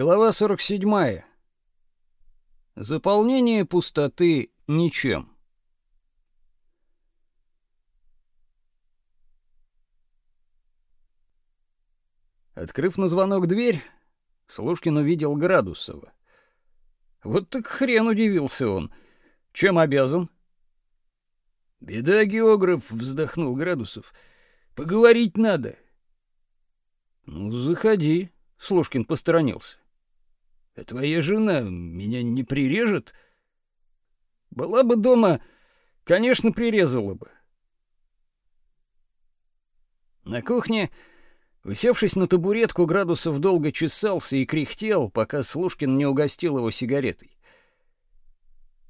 Глава 47. Заполнение пустоты ничем. Открыв на звонок дверь, Слушкин увидел Градусова. Вот так хрен удивился он. Чем обязан? Беда, географ, вздохнул Градусов. Поговорить надо. Ну, заходи. Слушкин посторонился. «А твоя жена меня не прирежет?» «Была бы дома, конечно, прирезала бы». На кухне, усевшись на табуретку, Градусов долго чесался и кряхтел, пока Слушкин не угостил его сигаретой.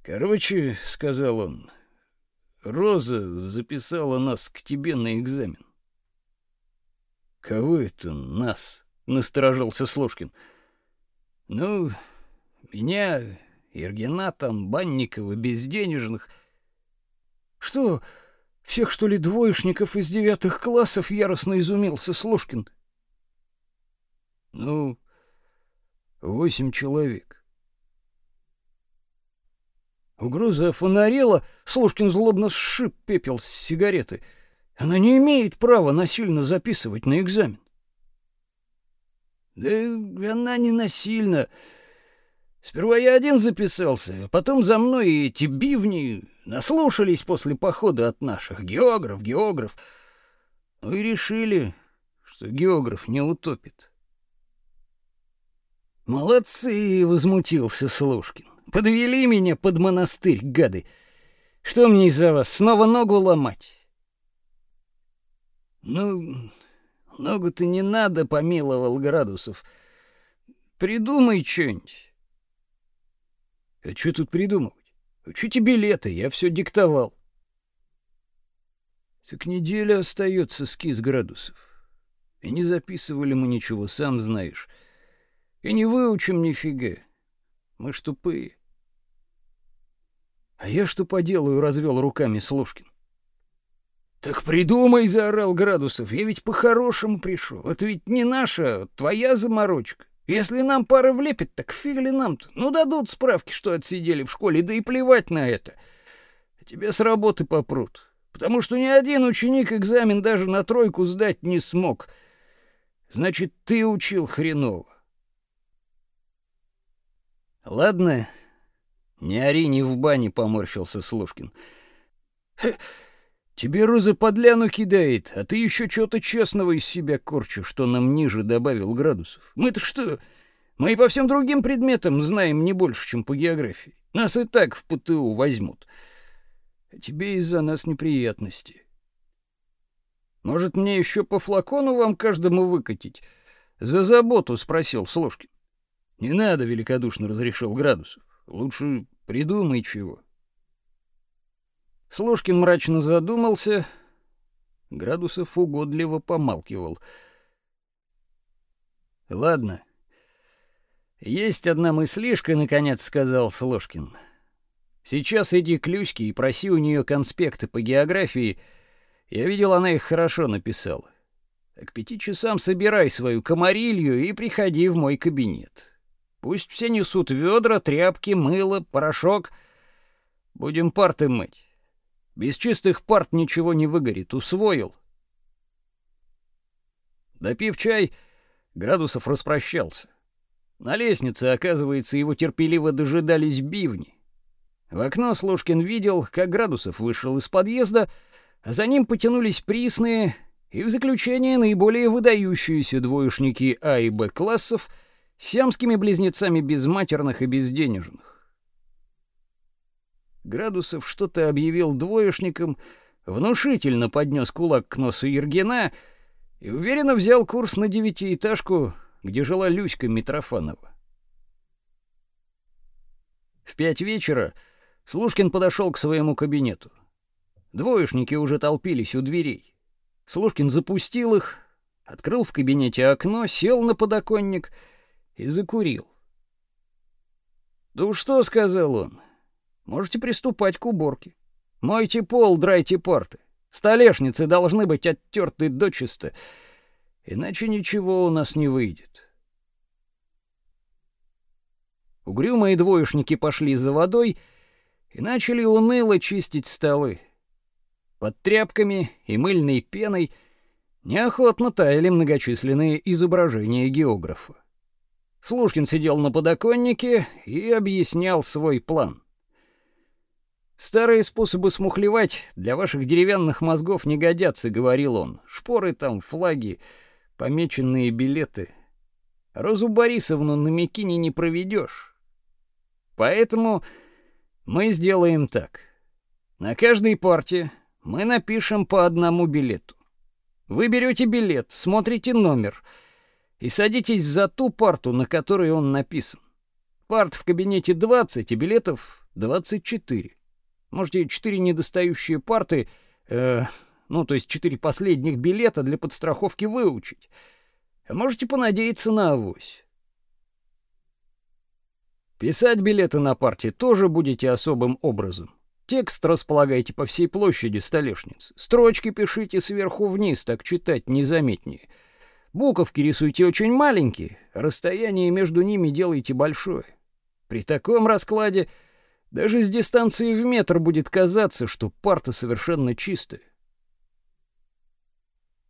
«Короче», — сказал он, — «Роза записала нас к тебе на экзамен». «Кого это нас?» насторожился Слушкин. Ну, меня, Ергена там, Банникова, безденежных. Что, всех что ли двоечников из девятых классов яростно изумился Слушкин? Ну, восемь человек. Угроза офонарела, Слушкин злобно сшиб пепел с сигареты. Она не имеет права насильно записывать на экзамен. Да она не насильно. Сперва я один записался, а потом за мной и эти бивни наслушались после похода от наших. Географ, географ. Ну и решили, что географ не утопит. «Молодцы!» — возмутился Слушкин. «Подвели меня под монастырь, гады! Что мне из-за вас, снова ногу ломать?» «Ну, много-то не надо, помиловал Градусов. Придумай что-нибудь. А что тут придумывать? Что тебе лето? Я все диктовал. Так неделя остается скиз градусов. И не записывали мы ничего, сам знаешь. И не выучим нифига. Мы ж тупые. А я что поделаю, развел руками Слушкин. «Так придумай!» — заорал Градусов. «Я ведь по-хорошему пришел. Это ведь не наша, а твоя заморочка. Если нам пара влепит, так фиг ли нам-то? Ну, дадут справки, что отсидели в школе, да и плевать на это. Тебе с работы попрут. Потому что ни один ученик экзамен даже на тройку сдать не смог. Значит, ты учил хреново». «Ладно, не ори, не в бане», — поморщился Слушкин. Тебе Роза подляну кидает, а ты еще что-то честного из себя корчишь, что нам ниже добавил градусов. Мы-то что? Мы и по всем другим предметам знаем не больше, чем по географии. Нас и так в ПТУ возьмут. А тебе из-за нас неприятности. Может, мне еще по флакону вам каждому выкатить? За заботу спросил Слушкин. Не надо, великодушно разрешил Градусов. Лучше придумай чего. Слушкин мрачно задумался, Градусов угодливо помалкивал. Ладно. Есть одна мыслишка, наконец сказал Слушкин. Сейчас иди к Люське и проси у нее конспекты по географии. Я видел, она их хорошо написала. К пяти часам собирай свою комарилью и приходи в мой кабинет. Пусть все несут ведра, тряпки, мыло, порошок. Будем парты мыть. Без чистых парт ничего не выгорит, усвоил. Допив чай, Градусов распрощался. На лестнице, оказывается, его терпеливо дожидались бивни. В окно Слушкин видел, как Градусов вышел из подъезда, а за ним потянулись присные и в заключение наиболее выдающиеся двоечники А и Б классов с сиамскими близнецами безматерных и безденежных. Градусов что-то объявил двоечникам, внушительно поднес кулак к носу Ергена и уверенно взял курс на девятиэтажку, где жила Люська Митрофанова. В пять вечера Слушкин подошел к своему кабинету. Двоечники уже толпились у дверей. Слушкин запустил их, открыл в кабинете окно, сел на подоконник и закурил. «Ну что?» — сказал он. Можете приступать к уборке. Мойте пол, драйте порты. Столешницы должны быть оттерты дочисто, иначе ничего у нас не выйдет. Угрюмые двоечники пошли за водой и начали уныло чистить столы. Под тряпками и мыльной пеной неохотно таяли многочисленные изображения географа. Слушкин сидел на подоконнике и объяснял свой план. Старые способы смухлевать для ваших деревянных мозгов не годятся, говорил он. Шпоры там, флаги, помеченные билеты. Розу Борисовну на Микине не проведешь. Поэтому мы сделаем так. На каждой партии мы напишем по одному билету. Вы берете билет, смотрите номер и садитесь за ту парту, на которой он написан. Парт в кабинете 20, и билетов 24. Можете четыре недостающие парты, э, ну, то есть четыре последних билета для подстраховки выучить. А можете понадеяться на авось. Писать билеты на парте тоже будете особым образом. Текст располагайте по всей площади столешницы. Строчки пишите сверху вниз, так читать незаметнее. Буковки рисуйте очень маленькие, расстояние между ними делайте большое. При таком раскладе даже с дистанции в метр будет казаться, что парта совершенно чистая.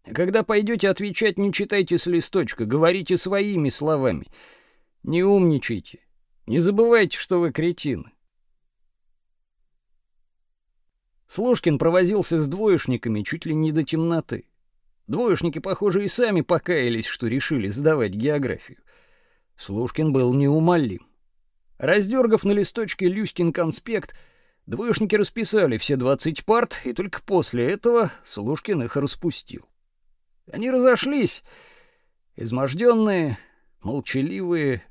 Когда пойдете отвечать, не читайте с листочка, говорите своими словами. Не умничайте. Не забывайте, что вы кретины. Слушкин провозился с двоечниками чуть ли не до темноты. Двоечники, похоже, и сами покаялись, что решили сдавать географию. Слушкин был неумолим. Раздергав на листочке Люськин конспект, двоечники расписали все 20 парт, и только после этого Слушкин их распустил. Они разошлись, изможденные, молчаливые,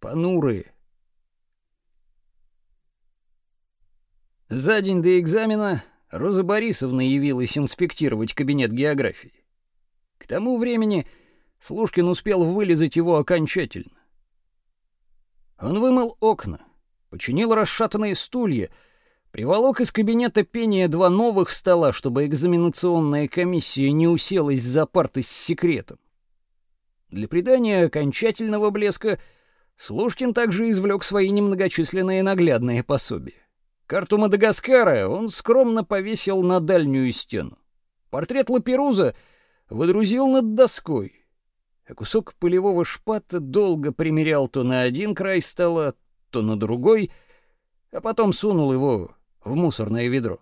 понурые. За день до экзамена Роза Борисовна явилась инспектировать кабинет географии. К тому времени Слушкин успел вылезать его окончательно. Он вымыл окна, починил расшатанные стулья, приволок из кабинета пения два новых стола, чтобы экзаменационная комиссия не уселась за парты с секретом. Для придания окончательного блеска Слушкин также извлек свои немногочисленные наглядные пособия. Карту Мадагаскара он скромно повесил на дальнюю стену. Портрет Лаперуза выдрузил над доской а кусок пылевого шпата долго примерял то на один край стола, то на другой, а потом сунул его в мусорное ведро.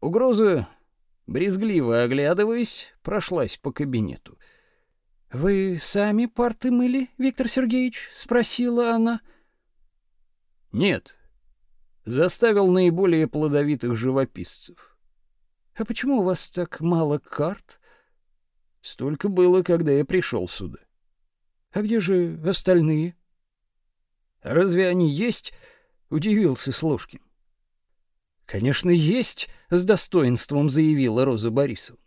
Угроза, брезгливо оглядываясь, прошлась по кабинету. «Вы сами парты мыли, Виктор Сергеевич?» — спросила она. «Нет. Заставил наиболее плодовитых живописцев». «А почему у вас так мало карт?» Столько было, когда я пришел сюда. А где же остальные? Разве они есть? удивился Слушкин. Конечно, есть, с достоинством заявила Роза Борисовна.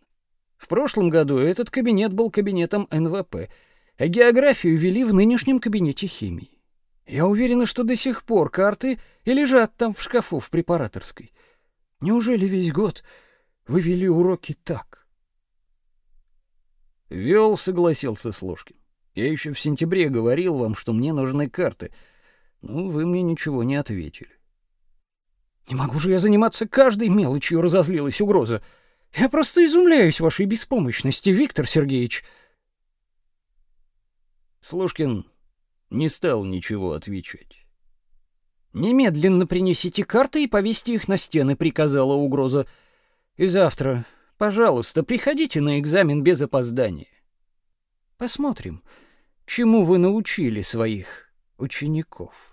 В прошлом году этот кабинет был кабинетом НВП, а географию вели в нынешнем кабинете химии. Я уверена, что до сих пор карты и лежат там в шкафу в препараторской. Неужели весь год вы вели уроки так? Вел, согласился Сложкин. Я еще в сентябре говорил вам, что мне нужны карты. Ну, вы мне ничего не ответили. Не могу же я заниматься каждой мелочью, разозлилась угроза. Я просто изумляюсь вашей беспомощности, Виктор Сергеевич. Сложкин не стал ничего отвечать. Немедленно принесите карты и повесьте их на стены, приказала угроза. И завтра Пожалуйста, приходите на экзамен без опоздания. Посмотрим, чему вы научили своих учеников.